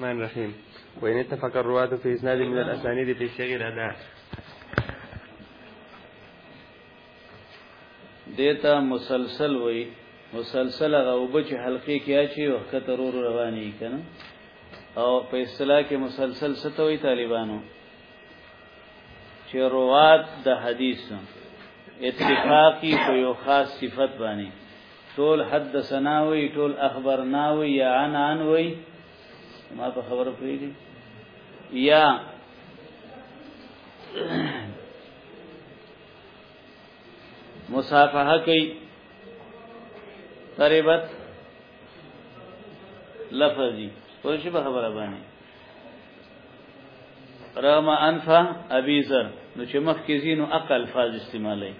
الرحمن الرحيم وإن اتفق الرواة في إسناد من الأسانيد في صيغ الأداء دیتا مسلسل وای مسلسل هغه وب چې حلقې کې اچي او کته رو رواني کنه او په اصطلاح کې مسلسل ستوي طالبانو چې روات د حدیث اتفاقی په یو خاص صفت باندې ټول حدثنا وی ټول اخبرنا وی یا عن عن وی ما په خبره پیږي یا مصافحه کوي تربت لفظي په شی په خبره باندې رحم انفا ابي زر نو چې مخ کې زینو عقل فاز استعمالي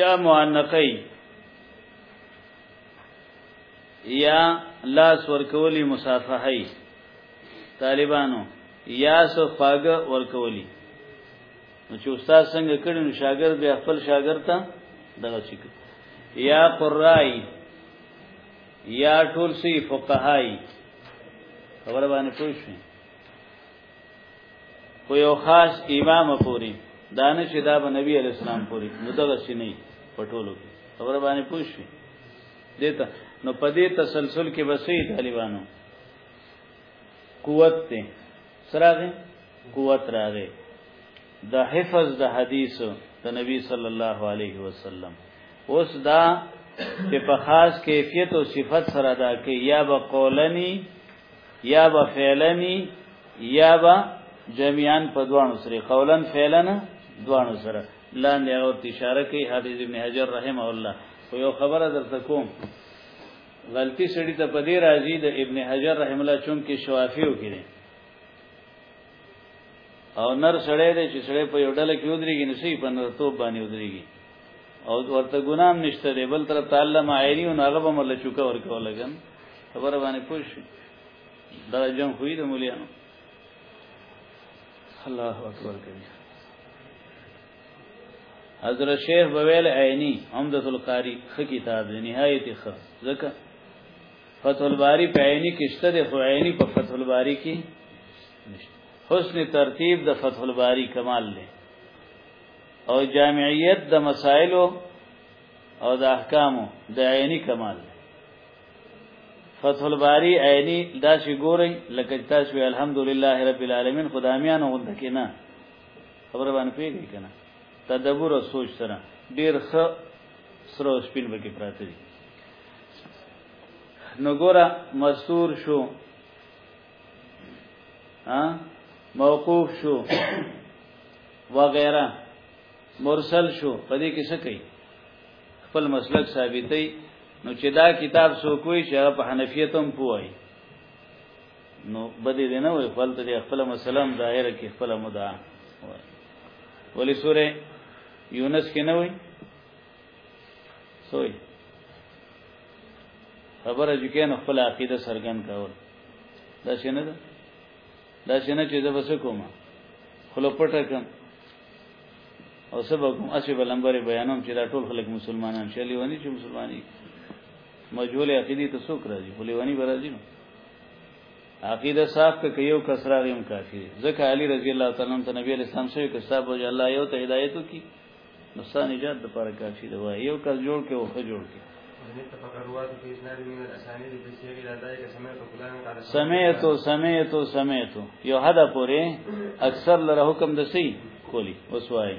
یا مؤنثی یا لاس ورکولی مصافحه طالبانو یا سو خواګه ورکولی نو چې استاد څنګه کړي نو شاګرد بیا خپل شاګرد ته دغه شي یا قرای یا ټول سی فقهای خبر باندې پوښتنه خو یو خاص امام پوری دانه چې دا به نبی علی السلام پوری نو دغه شي نه پټولو خبر باندې پوښی دیتا نو په دې تسلسل کې بسې طالبانو قوت ته سراغه قوت راغې د حفظ د حدیث د نبی صلی الله علیه وسلم اوس دا چې په خاص کیفیت او صفت سره دا کې یا به قولنی یا به فعلنی یا به جميعا په دوانو سره قولن فعلن دوانو سره لاندې او اشاره کوي حافظ ابن حجر رحم الله خو یو خبره درته کوم غلطی سړی ته پدې راځي د ابن حجر رحم الله چون کې شوافیو کړي او نر سړی دی چې سړی په یو ډله کې ودرېږي نو صحیح په نر توپ باندې ودرېږي او ورته ګنام نشته دی بل تر تعلم عینی او هغه به مل چوکا ورکول لګن خبره باندې پوښ دا جن خوې د مولیانو الله اکبر کوي حضرت شیخ بویل عینی عمدۃ القاری خ کتاب نهایت خ زکه فتح الباری په عینی کې شته د خو عینی په فتح الباری کې حسن ترتیب د فتح الباری کمال دی او جامعیت د مسائلو او د احکامو د عینی کمال دی فتح الباری عینی دا شی ګورئ لکه تاسو الحمدلله رب العالمین خدامیان غوند کینا خبر باندې پیږی کنا تدبر او سوچ سره ډیر ښه سره سپین بکی پراته دي نو ګوره مستور شو ها موقوف شو وغیرہ مرسل شو پدې کې څه کوي خپل مسلک ثابتې نو چې دا کتاب سو کوی چې په حنفیت هم پوي نو بدی دی نه وي خپل ته خپل مسلم ظاهر کې خپل مدعا ولی سوره یونس کې نه وي سوی خبره چې کین خپل عقیده سرګن کول دا شنه ده دا شنه چې زه بس کوم خلک پټه کوم او سبا کوم اسی په لمبر بیانوم چې دا ټول خلک مسلمانان شلی ونی چې مسلمانانی مجهول عقیدی ته څوک راځي خلی ونی برازي نو عقیده صاحب ک یو کسرا غیم کافی ځکه علی رضی الله تعالی عنہ ته نبی علیہ السلام سره کساب او الله یو ته هدایت کی نو ستا نجات د پاره کافی دی وای یو کس جوړ کې او خو جوړ کې سمعت سمعت سمعت یو حدا پوره اکثر لره حکم دسی کولی وسوای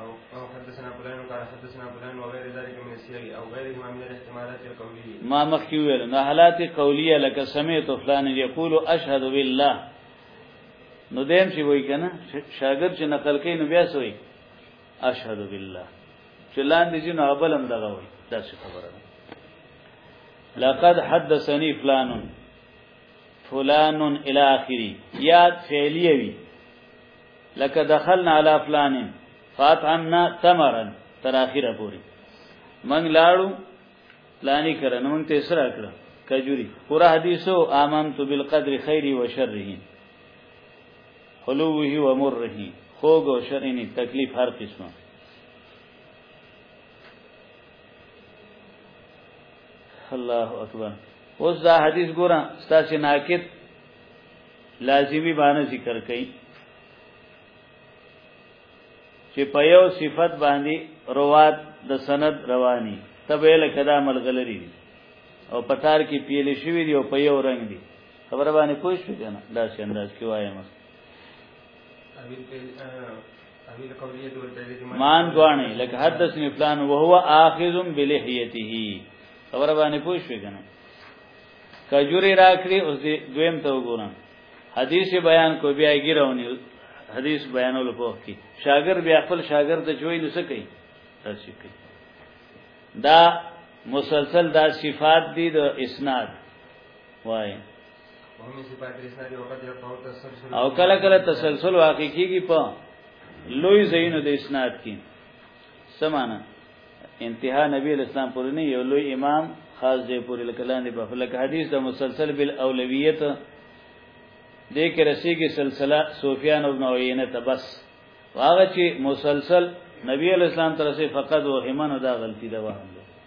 او حدثنا فلان قال حدثنا فلان وغير ذلك من السياق او غيرهما من الاحتمالات القوليه ما مخکې ویل نه حالات قوليه لکه سمعت فلان يقول اشهد بالله نو دیم چې وای کنه شاګرد چې نقل کوي نو بیا سوی اشهد بالله چې لاندې جن ابلم دغه وي دا څه خبره ده لقد حدثني فلان فلان الى اخره یاد فعلیه وی لکه دخلنا على فلان فاطعمنا تمرا تر اخره پوری من لاړو لانی کړه نو موږ ته سره کړه کجوري پورا حدیثو امنت بالقدر خیری و شره حلوه و مره خوږ او شرینی تکلیف هر قسمه الله اکبر اوس دا حدیث ګورا ستاسو ناقد لازمی باندې ذکر کړي چې په یو صفت باندې روات د سند رواني تبه لکه دا ملګری دي او پتار کې پیلې شوې دي او په یو رنگ دي خبره باندې پوه شو کنه دا څنګه انداز کې وایم مان دوانه لکه حدثني فلان وهو اخذ بلحيته خبره باندې پوه شو کنه کجوري راکړي اوس دې دویم ته وګورم حدیث بیان کو بیا ګیرونی حدیث بیانولو په کې شاګر بیا خپل شاګر ته چوي نو څه کوي تاسو کوي دا مسلسل دا صفات دي د اسناد وای او کله کله تسلسل واقع کیږي په لوی زینو د اسناد کې سمانه انتها نبی اسلام پورې نه یو لوی امام خاص دی پورې لکلان دی په فلک حدیث د مسلسل بالاولویت د کې رسیږي سلسله سفیان ابن عینه ته بس واغه چې مسلسل نبی اسلام تر رسې فقط و همنه دا غلطی ده واه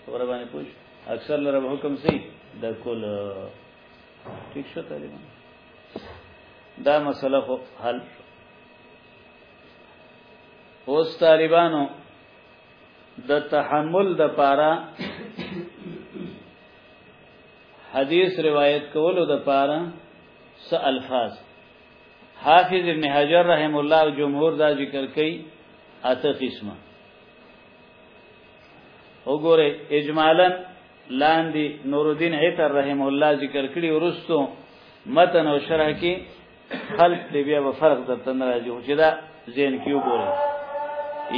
قرباني پوښ اکثر لره حکم سي د کول ٹھیک شو طالبان دا مسله خو حل اوس طالبانو د تحمل د پاره حدیث روایت کولو د پاره س الفاظ حافظ ابن حجر رحم الله او جمهور دا ذکر کوي اته قسمه وګوره اجمالا لاندې نورالدین عطر رحم الله ذکر کړی ورستو متن او شرح کې خلق دی بیا به فرق د تن راځي خو چې دا زین کیو ګوري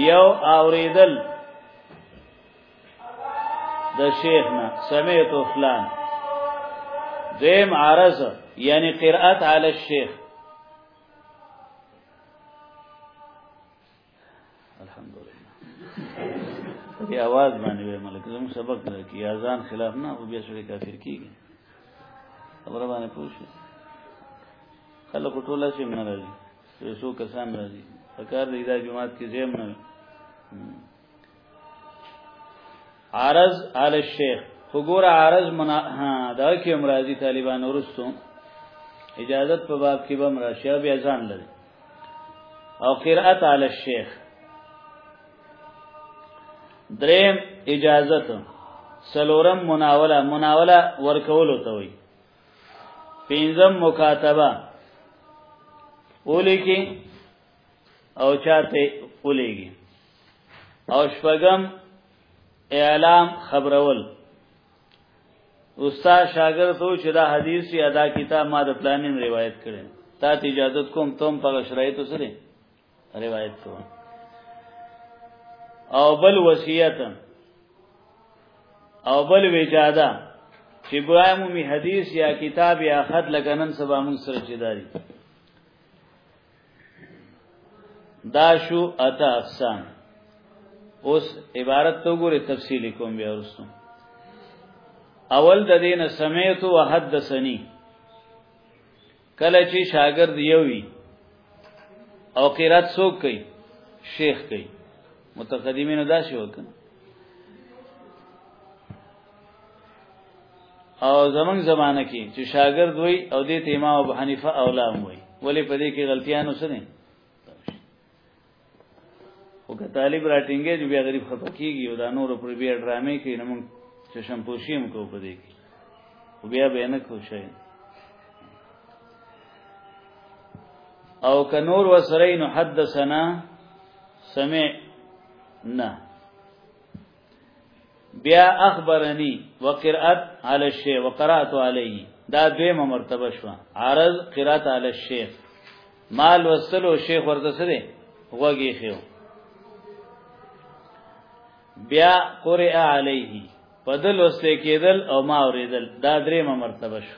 یو اوریدل د شیخ نه سمعت فلان دیم عرض یعنی قرأت علی الشیخ الحمدلله بیا आवाज باندې وې ملک زم سبق نه کی اذان خلاف نه او بیا سړي کافر کیږي خبره باندې پوښي خلک ټول شي نه راځي یو څو کسان راځي فکر دی دا جماعت کې زم نه عرض علی الشیخ وګوره عرض منا دا کې امراضی طالبان ورستو اجازه په باب کې به مرشه بیا ځان لري او قرأت علی الشیخ دریم اجازت سلورم مناوله مناوله ورکول ته وي پنځم مکاتبه اولی کی او چاته ولېږي او شپږم اعلام خبرول استاد شاګرد ته چې دا حدیث یا دا کتاب ما د پلانین روایت کړي تا ته اجازه کوم تم په شرایط سره روایت کوم او بل وصیت او بل وجاده چې ګوایم می حدیث یا کتاب یا خط لګنن سبا مون سره چیداري دا شو اته اقسام اوس عبارت تو ګوره تفصیلی کوم بیا ورسو اول د دینه سمیت او حدثنی کله چې شاګرد یوي او قرات څوک کوي شیخ کوي متقدمینو دا شی وکړه او زمنګ زمانہ کې چې شاګرد وای او د امام ابو حنیفه اولا وای ولې په دې کې غلطیاں نه سره او که طالب راټینګې چې بیا غریب خپه کیږي او دا نور پر بیا ډرامې کې نو موږ چشم پوشی هم کو په دې کې او بیا به نه کوشای او که نور وسرین حدثنا سمع نه بیا اخبرنی وقرات علی الشیخ وقرات علی دا دویمه مرتبه شو عرض قرات علی الشیخ مال وصلو شیخ ورته سره وږي خو بیا قرئ علیه پدل وسته کېدل او ما اوریدل دا درېمه مرتبه شو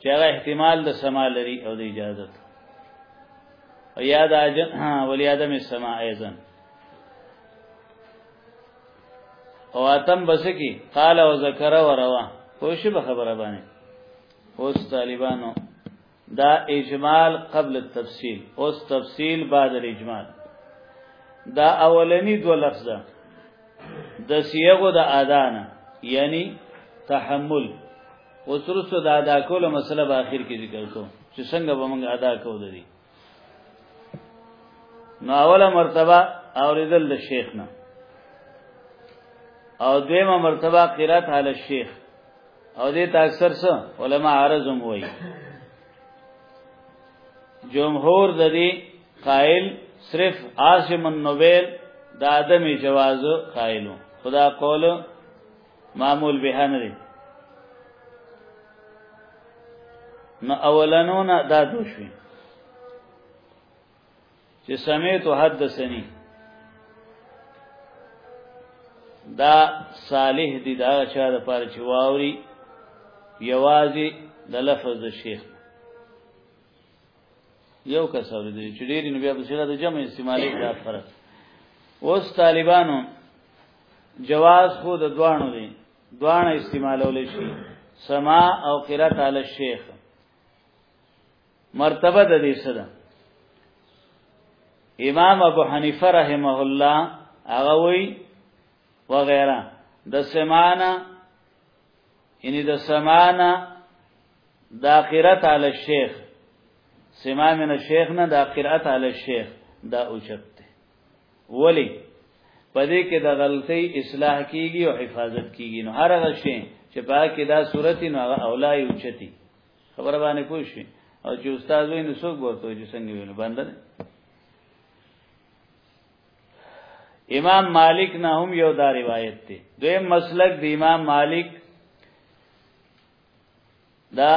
چې هغه احتمال د سما لري او د اجازه او یاد اجن ها ولی ادم السما ایزن او اتم بس کی قال او ذکر و روا خوش به خبره باندې اوس طالبانو دا اجمال قبل التفصيل اوس تفصيل بعد الاجمال دا اولنی دو لفظه د سیغو د اذان یعنی تحمل اوس وروسته د ادا کولو مسله په اخر کې ذکر کو چې څنګه به موږ ادا کوو دي نو اوله مرتبه اوریدل د شیخ نه او دیمه مرتبه قرات علی الشیخ او دې ته اکثر څه علما عرضم وایي جمهور د دې قائل صرف عاصم النوبل د عدم جواز قائلو خدا قول معمول به نه دی نو اولنو نه دا دوشوي چې سمیت حدثني دا صالح دي دا چا د پاره چې واوري یوازې د لفظ د شیخ یو کس اوریدلی چې ډېری نو بیا په سیغه د جمع استعمالي دا فرق اوس طالبانو جواز خو د دوانو دي دوانه استعمالول شي سما او قرات علی الشیخ مرتبه د دې سره امام ابو حنیفه رحمه الله هغه وی وغیرہ د سمانا یعنی د سمانا د اخرت علی الشیخ سما من الشیخ نه د اخرت علی الشیخ دا اوچت دی ولی پدې کې د غلطي اصلاح کیږي او حفاظت کیږي نو هر هغه شی چې پاکه دا صورت نو هغه اولای اوچتی خبر باندې پوښی او چې استاد ویني څوک ورته چې څنګه ویني باندې امام مالک نه هم یو دا روایت دی دویم مسلک دی امام مالک دا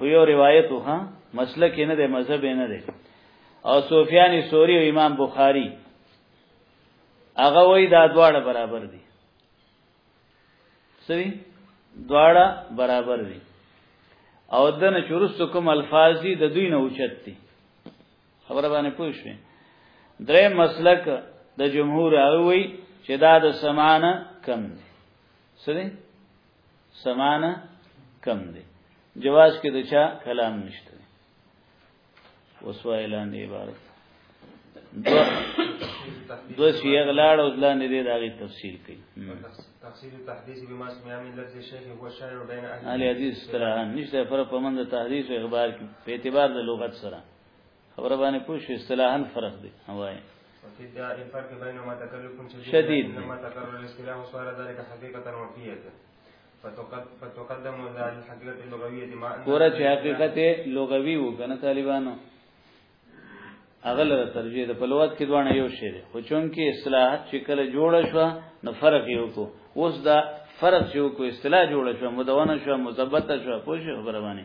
یو روایت وها مسلک نه دی مذهب نه دی او سفیان ثوری او امام بخاری هغه وای دا دواړه برابر دي سری دواړه برابر دي او دنه چورستو کوم الفاظ دي د دوی نه اوچت دي خبره باندې پوه شئ درې مسلک د جمهور اووي چې دا د سمانه کم دي سړي سمانه کم دي جواز کې د چا کلام نشته وسوایلان دی عبارت دو دو شیغ لاړ او ځلان دې داغي تفصیل کوي تفصیل تحدیث بما سمع من لفظ شیخ هو شاعر بین اهل حدیث تران نشته پر پمند تحدیث او اخبار کې په اعتبار د لغت سره خبره باندې پوه شو اصطلاحا فرق دی وای وفي ادعاء الفرق بين ما تكلف شديد شديد لما تكرر الاصطلاح صار ذلك حقيقة وفية فتقدم ذلك الحقيقة اللغوية ما ګوره چې حقیقت لغوي و کنه طالبانو اغل ترجیح ده په لغت کې دوانه یو شی دی خو چون کې اصطلاح چې کله جوړ شو نو فرق یو کو اوس دا فرق یو کو اصطلاح جوړ شو مدونه شو مثبت شو پوه شو خبره باندې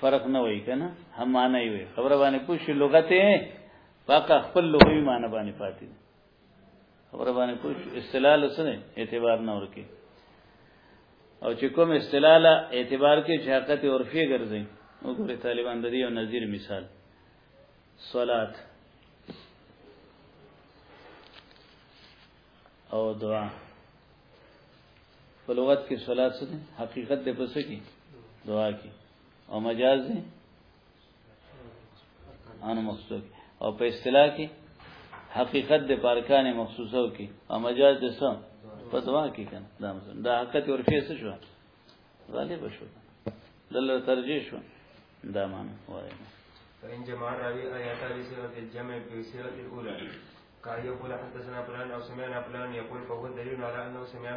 فرق نه وای کنه هم معنی وي خبره باندې پوښي لغت پاکه خپل لغوي معنی باندې پاتې خبره باندې پوښي استلال سره اعتبار نه ورکی او چې کوم استلاله اعتبار کې چې حقیقت عرفي ګرځي وګوره طالبان د دې یو نظیر مثال صلات او دعا په لغت کې صلات څه حقیقت ده پس کې دعا کې او مجاز ده ان مخصوص او په اصطلاح کې حقیقت ده پارکان مخصوصو کې او مجاز ده سم په دعا کې کنه دا مثلا دا حقیقت ورفي څه شو غالب شو دلته ترجیح شو دا معنی وایي فإن جمع الراوي آيات بصيغة الجمع بصيغة الأولى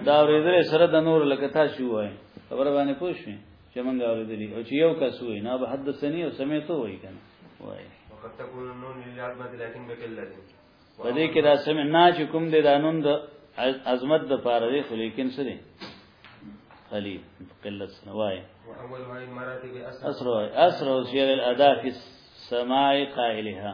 دا اوریدل سره د نور لکه تاسو وای خبر باندې پوه شئ چې موږ اوریدلی او چې یو کس وای نه به حدثنی او سمعت وای کنه وای وقد تكون النون للعظمه لكن بقله په دې کې دا سمع نه چې کوم د دانون د عظمت د پاره دی خو لیکن سره خلی قلت سنوای اسرو اسرو شیر الادا فی السماء قائلها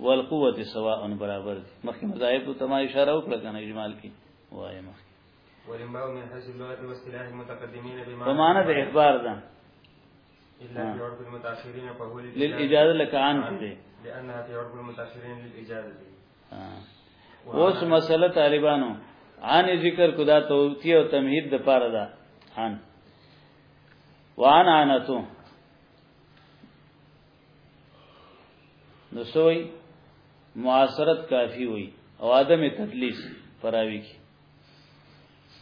والقوت سواء برابر دي مخکې مذاهب ته ما اشاره وکړه کنه اجمال کې وایم ولما من حيث اللغه واصطلاح المتقدمين بما بمعنى ده اخبار ده الا في عرف المتاخرين فهو للاجازه لك عن دي لانها في عرف المتاخرين للاجازه دي اوس مسله طالبانو عن ذکر کدا توتی او تمهید د پاره ده عن وعن عنتو نو سوی معاصرت کافی وي او عدم تدلیس پراوی کی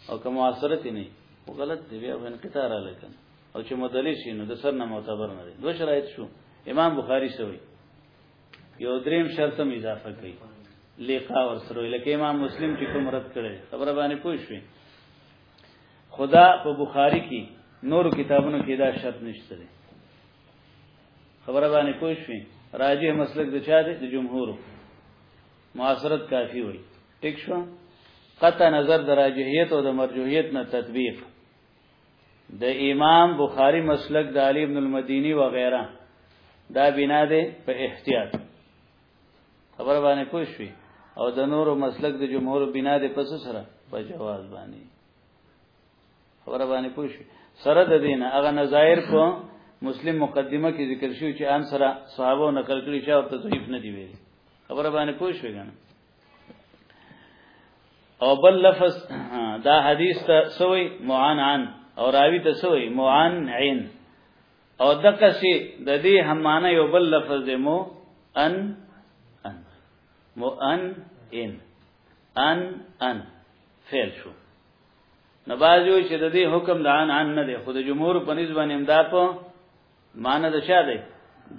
او که معاصرت نه او غلط دی بیا انقطاع را لکن او چې مدلس نو د سر نه معتبر نه دی دو شرایط شو امام بخاری سوی یو دریم شرط هم اضافه کړي لیقا ور سره لکه امام مسلم چې کوم رد کړي خبره باندې پوه شوي خدا په بخاری کې نورو کتابونو کې دا شرط نشته دی خبره باندې پوه شوي راجح مسلک د چا دی د جمهور معاصرت کافی وي ټیک شو قطع نظر د راجحیت او د مرجوحیت نه تطبیق د امام بخاری مسلک د علی ابن المدینی و غیره دا بنا ده په احتیاط خبر باندې پوه شوي او د نورو مسلک د جمهور بنا ده پس سره په جواز باندې خبره باندې پوه شو سره د دین هغه نظایر په مسلم مقدمه کې ذکر شوی چې ان سره صحابه نقل کړي چې او تضعیف نه دی ویلي خبره باندې پوه شو کنه او بل لفظ دا حدیث ته سوی معان عن او راوی ته سوی معان عین او دغه شی د دې همانه یو بل لفظ دی مو ان ان مو ان ان ان ان فعل شو نو باز یو چې د دې حکم د عن عن نه دی خو د جمهور په نسبت باندې امدا په معنی د شا دی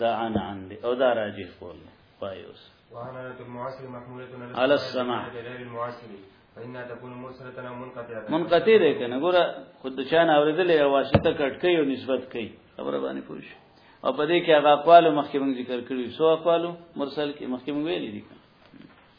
د عن عن دی او دا راجح قول دی وایوس وعلى المعاصر محمولة على السماع المعاصر فإنها تكون مرسلة أو منقطعة منقطع ده کنه ګوره خود شان اوریدل او واسطه کټ کوي او نسبت کوي خبره باندې پوښ او په دې کې هغه اقوال مخکې موږ ذکر کړی سو اقوال مرسل کې مخکې موږ ویلي دي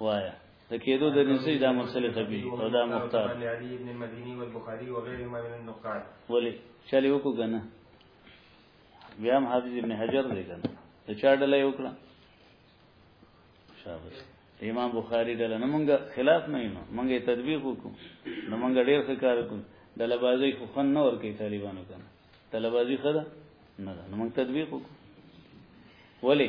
وایا د کېدو د نسې دا مسله طبي او دا مختار علي ابن مديني والبخاري وغيرهما من النقاد ولي چالي وکړه کنه بیا هم حافظ ابن حجر دی کنه د چا ډله یو کړه شابه امام بخاری ډله نه مونږه خلاف نه یو مونږه تطبیق وکړو نو مونږ ډیر ښه کار وکړو ډله بازی خو خن نه ور کوي طالبانو کنه ډله بازی خدا نه نو مونږ تطبیق وکړو ولی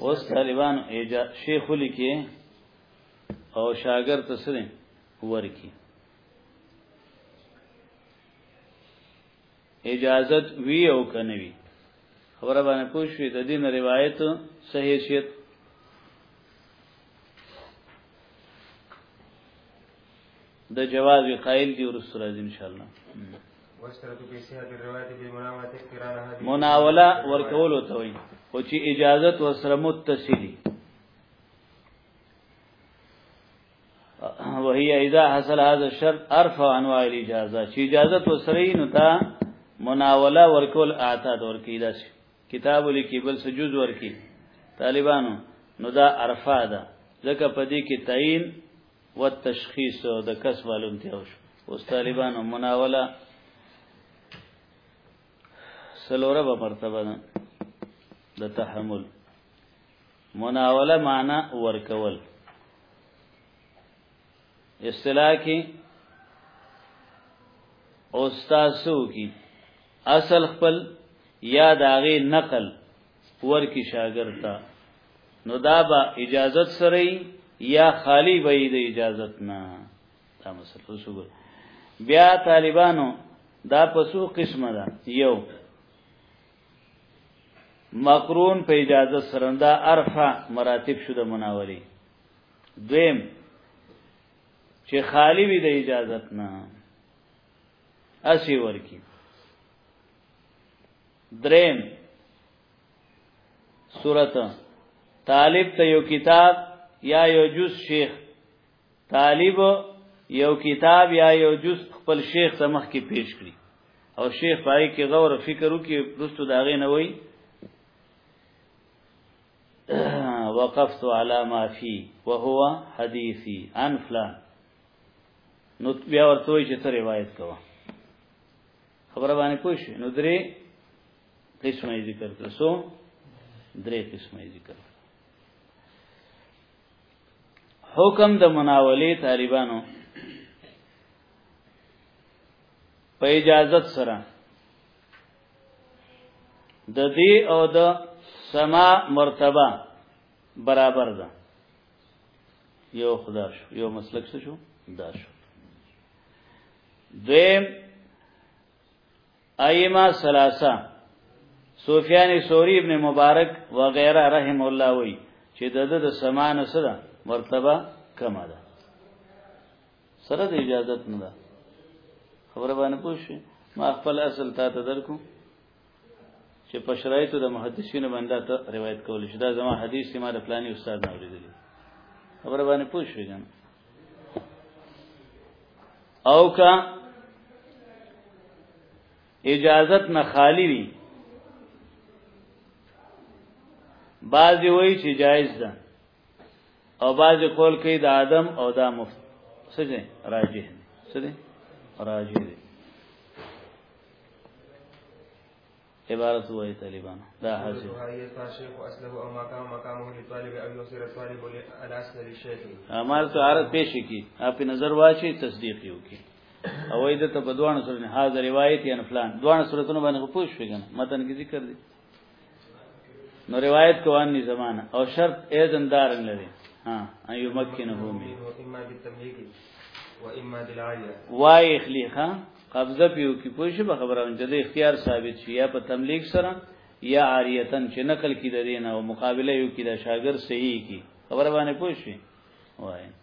اوس طالبان ایجا شیخ لیکي او شاګر تسره ورکی اجازت وی او کنه وی خبره باندې پوښوي د دین روایت صحیح شیت د جواز قائل دی ورسره راځي ان شاء الله مناوله ورکول ته وي او چې اجازت وسره متصلي وهي اذا حصل هذا الشرط ارفع انواع الاجازه چې اجازت وسره نو تا مناوله ورکول اعتاد ورکی دا شي کتاب لیکي بل سجود ورکی طالبانو نو دا ارفع ده ځکه په دې کې تعین والتشخيص د کس معلوم دی او اوس طالبانو مناوله سلوره به مرتبه ده د تحمل مناوله معنا ورکول اصطلاح کې استادو کې اصل خپل یا داغه نقل ورکی شاګرد ته نو دا به اجازت سره یا خالی به د اجازت نه دا مسله وسوګل بیا طالبانو دا پسو قسمه ده یو مقرون په اجازه سره دا ارفع مراتب شو د مناوري دویم چې خالی وي د اجازت نه اسی ورکی دریم صورت طالب ته یو کتاب یا یو جز شیخ طالب یو کتاب یا یو جز خپل شیخ ته مخ کې پیش کړي او شیخ پای کې غور فکر وکي پرستو داغه نه وای وقفت على ما في وهو حديثي عن فلان نو بیا ورته چې ته روایت کوه خبره باندې پوه شئ نو درې قسمه ذکر کړو سو درې قسمه ذکر حکم د مناولې طالبانو په اجازت سره د دې او د سما مرتبه برابر ده یو خدا شو یو مسلک شو دا شو دویم ائمه ثلاثه سفیان ثوری ابن مبارک و غیره رحم الله وی چې د د سمان سره مرتبه کم ده سره د اجازت نه ده خبره باندې پوښی ما خپل اصل تا ته درکو چې په شرایطو د محدثینو باندې ته روایت کول شي دا زما حدیث ما د پلاني استاد نه اوریدلی خبره باندې پوه شئ جن او کا اجازت نه خالی وي بعضی وایي چې جایز ده او بعضی قول کوي د آدم او دا مفت سجه راجح سجه راجح عبارت وای طالبان دا حاضر امر تو عارض پیش کی اپ نظر واچي تصدیق یو کی او ایده ته بدوان سره حاضر روایت یا فلان دوان سره ته باندې پوښښ وګنه متن کې ذکر دي نو روایت کو انی زمانہ او شرط اذن دار لري ها ايو مکنه مي اما بالتمليك و اما بالعايه وای اخليخه قبضه پیو کی پوښ به خبره ان جده اختیار ثابت شي یا په تملیک سره یا عاریتن چې نقل کی د دینه او مقابله یو کی د شاګر صحیح کی خبره باندې پوښ وای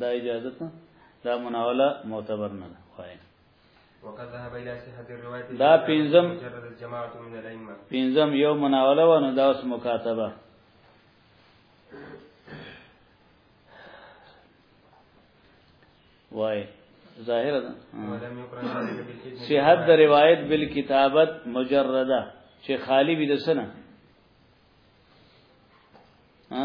دا اجازه ته دا مناوله معتبر نه ده وایي دا پینزم پینزم یو مناوله و نو دا اوس مکاتبه وای ظاهر ده صحت د روایت بالکتابت مجرده چې خالی وي د سنه ها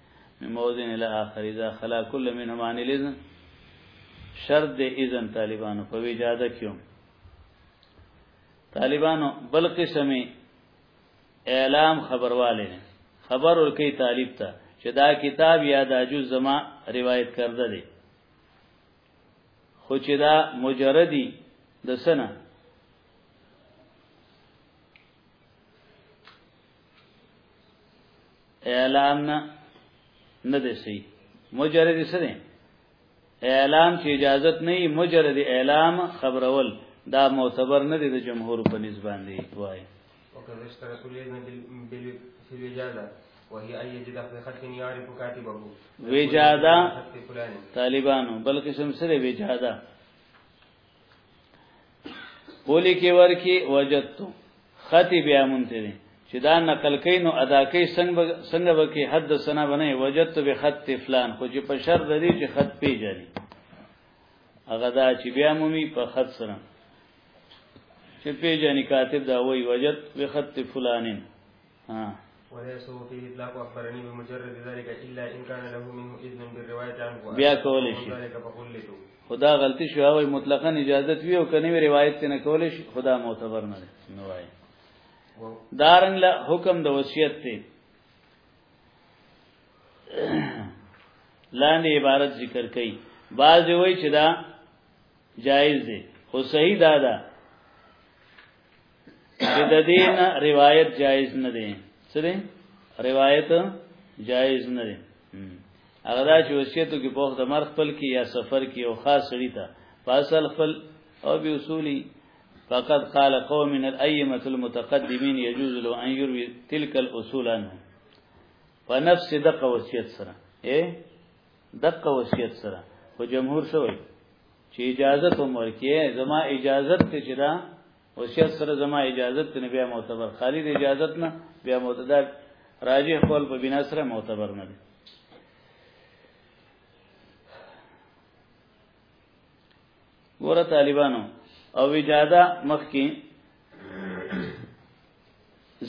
من موزن الى آخر اذا خلا كل منهم عن الاذن شرط د اذن طالبانو په وجاده کیو طالبانو بل قسمه اعلام خبرواله خبر ورکی طالب ته چې دا کتاب یا دا جز زما روایت کرده دی خو چې دا مجردی د سنه اعلان نه دی سي مجرد سره اعلان چې اجازه نه مجرد اعلان خبرول دا معتبر نه دی د جمهور په نسبت دی وای وکړه اشتراک الاذن بال اجازه وهي اي جدا في خط يعرف كاتبه وجادا طالبانو بلکې سم سره وجادا اولی کې ورکی وجدتو خطی بیا مونته دي چې دا نقل کین او ادا کوي څنګه څنګه وکي حد سنا بنه وجدت به خط فلان خو چې په شر دري چې خط پیژني هغه دا چې بیا مومي په خط سره چې پیژني کاتب دا وایي وجدت به خط فلانین بیا کولې شي خدا غلطی شو او مطلقاً اجازه وی او کني روایت نه کولې شي خدا معتبر نه دی نو وای دارنګ له حکم د وصیت ته لاندې عبارت ذکر کړي بعض وی چې دا جایز دی خو صحیح دا ده چې د دین روایت جایز نه دی څه دی روایت جایز نه دی هغه دا چې وصیتو کې په وخت د مر خپل کې یا سفر کې او خاص سړی ته فاصل خپل او به اصولي فقد قال قوم من الائمه المتقدمين يجوز له ان يروي تلك الاصول عنه په نفس دقه وصیت سره اے دقه وصیت سره خو جمهور شوی چې اجازه ته مرکه زما اجازه ته چې دا او شیخ سره زما اجازه ته بیا معتبر خالد اجازه نه بیا معتبر راجح قول په بنا سره معتبر نه دی ګوره طالبانو او اجازه مخکې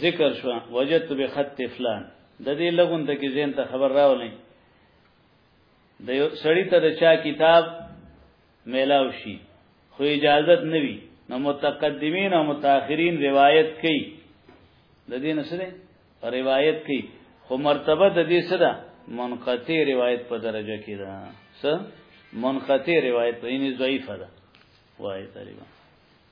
ذکر شو وجدت بخط فلان د دې لګون ته کې زین ته خبر راولې د یو سړی ته د چا کتاب میلاو شي خو اجازت نه وي نو متقدمین او متأخرین روایت کوي د دې نسره روایت کوي خو مرتبه د دې سره منقطع روایت په درجه کې ده څه منقطع روایت په یعنی ضعیفه ده وایي تقریبا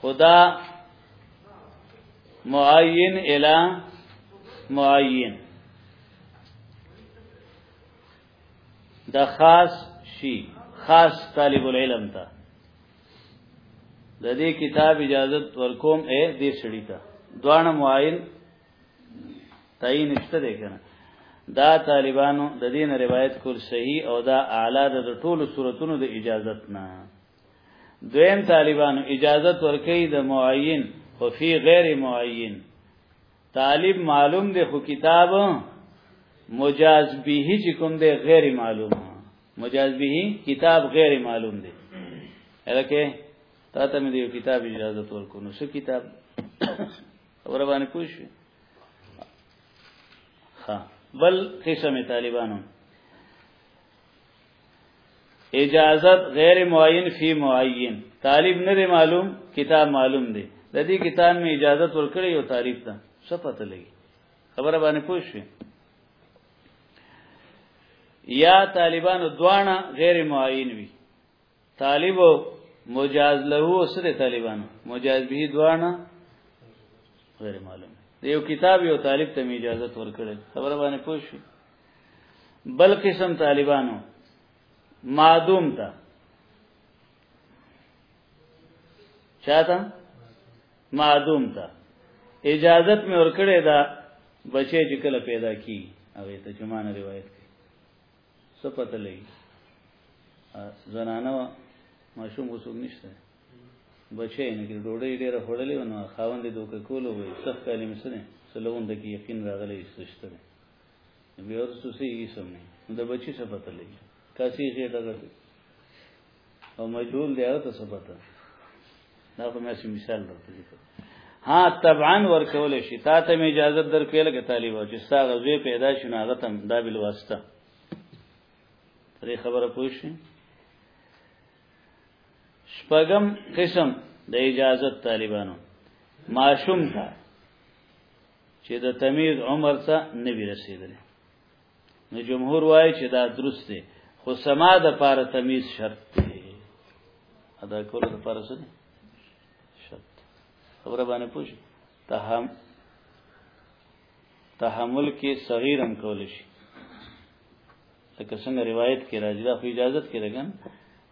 خدا معین الی معین د خاص شي خاص طالب العلم ته د دې کتاب اجازه ورکوم اے دې سړی ته دوان معین تعین نشته دی کنه دا طالبانو د دین روایت کول صحیح او دا اعلی د ټولو صورتونو د اجازت نه دویم طالبانو اجازه ورکړي د معین او فی غیر معین طالب معلوم دی خو کتاب مجاز به چې کوم دی غیر معلوم مجاز به کتاب غیر معلوم دی الکه تا ته مې یو کتاب اجازه ورکو نو څه کتاب اور باندې پوښ ها بل قسم طالبانو اجازت غیر معین فی معین طالب نه دی معلوم کتاب معلوم دی د دې کتاب می اجازت ورکړی یو طالب ته څه پته لګي خبره باندې پوه شئ یا طالبانو دوانه غیر معین وي طالب مجاز له او سره طالبان مجاز به دوانه غیر معلوم یو کتاب یو طالب ته اجازه ورکړل خبره باندې پوه شو بل قسم طالبانو معدوم ته چاته معدوم ته اجازت مې ورکړې ده بچې چې کله پیدا کی او ته جمانه روایت څه پته لګي زنانه ماشوم وسوګ نشته بچی نه کې ډوډۍ ډیره خوړلې نو خاوند دې دوک کولو وي سخت کلم سره سلوون د کې یقین راغلی سشته بیا ورته سې یې سم نه د بچی څه پته لګي کاسي غېټه غټه او مجهول دی هغه ته څه پته دا خو مې سم مثال درته لیکم ها طبعا ورکول شي تا ته مې اجازه درکې لکه طالب او چې ستا غزوې پیدا شونه هغه تم دا بل واسطه پرې خبره پوه شي شپږم قسم د اجازه طالبانو معشوم ته چې د تمیز عمر ته نوی رسیدلی نو جمهور وایي چې دا درست دی خو سما د پاره تمیز شرط دی ادا کول د پاره څه شرط خبره باندې پوښ تهم تحمل کې صغیر هم کول شي لکه څنګه روایت کې راځي دا خو اجازه کې راګن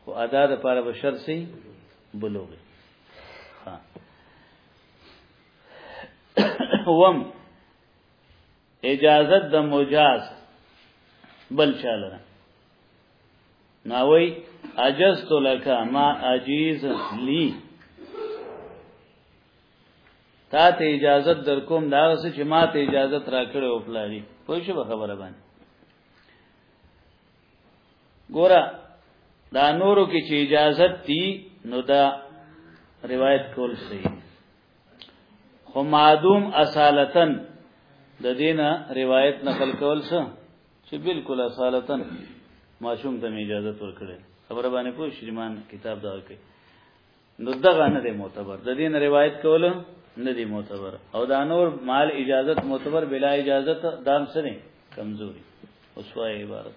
خو ادا د پاره بشر سي بلوغ ها وم اجازه د مجاز بل چاله ناوی اجزت لك ما اجيز لي تا ته اجازه در کوم دا څه چې ما ته اجازه را کړې او پلاري پوه شو خبره باندې ګوره دا نورو کې چې اجازه دي نو دا روایت کول صحیح خو معدوم اصالتن د دینه روایت نقل کول څه چې بالکل اصالتن ماشوم ته اجازه ورکړي خبره باندې پوه شریمان کتاب دا کوي نو دغه نه دی معتبر د دین روایت کول نه دی معتبر او دا نور مال اجازت معتبر بلا اجازت دام سره کمزوري اوسوای عبارت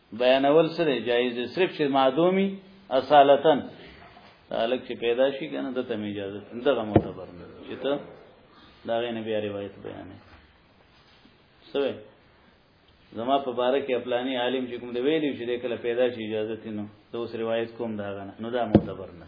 بیانول سره جایز دی صرف چې معدومی اصالتن الک چې پیدا شي کنه د تم اجازه دغه معتبر نه چې ته دا غي نبی روایت بیانې سوې زما په باره کې خپلانی عالم چې کوم دی ویلی چې د کله پیدا شي اجازه تینو د اوس روایت کوم دا غنه نو دا معتبر نه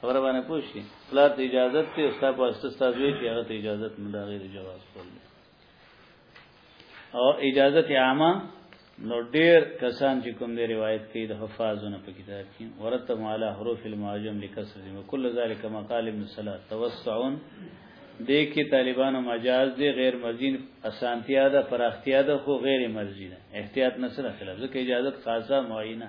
خبره باندې پوښتنه پلار ته اجازه ته استاد په استاد وی چې هغه ته اجازه نه دا غیر جواز کول او اجازه عامه نو ډیر کسان چې کوم دی روایت کوي د حفاظونه په کتاب کې ورته معالی حروف المعجم لکسر دي وکل ذالک مقال ابن صلاه توسعون د کې طالبانو مجاز دی غیر مرزین اسانتیا ده پراختیا ده خو غیر مرزی ده احتیاط نه سره خلاف ځکه اجازه خاصه معینه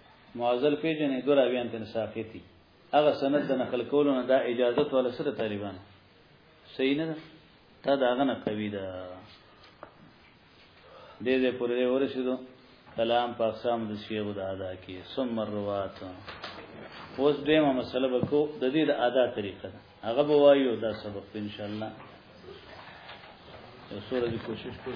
معزل پیجنې دوه راویان تن ساقطي هغه سند د نقل کولو نه دا اجازه ولا سره طالبان صحیح نه ده تا دا غنه قوی ده دې دې پورې ورسېدو کلام په اقسام د شیخ د ادا کې ثم الروات اوس دیمه مسله وکړو د دې د ادا طریقه ده هغه به وایو دا سبق ان شاء الله یو سورې کوشش کوو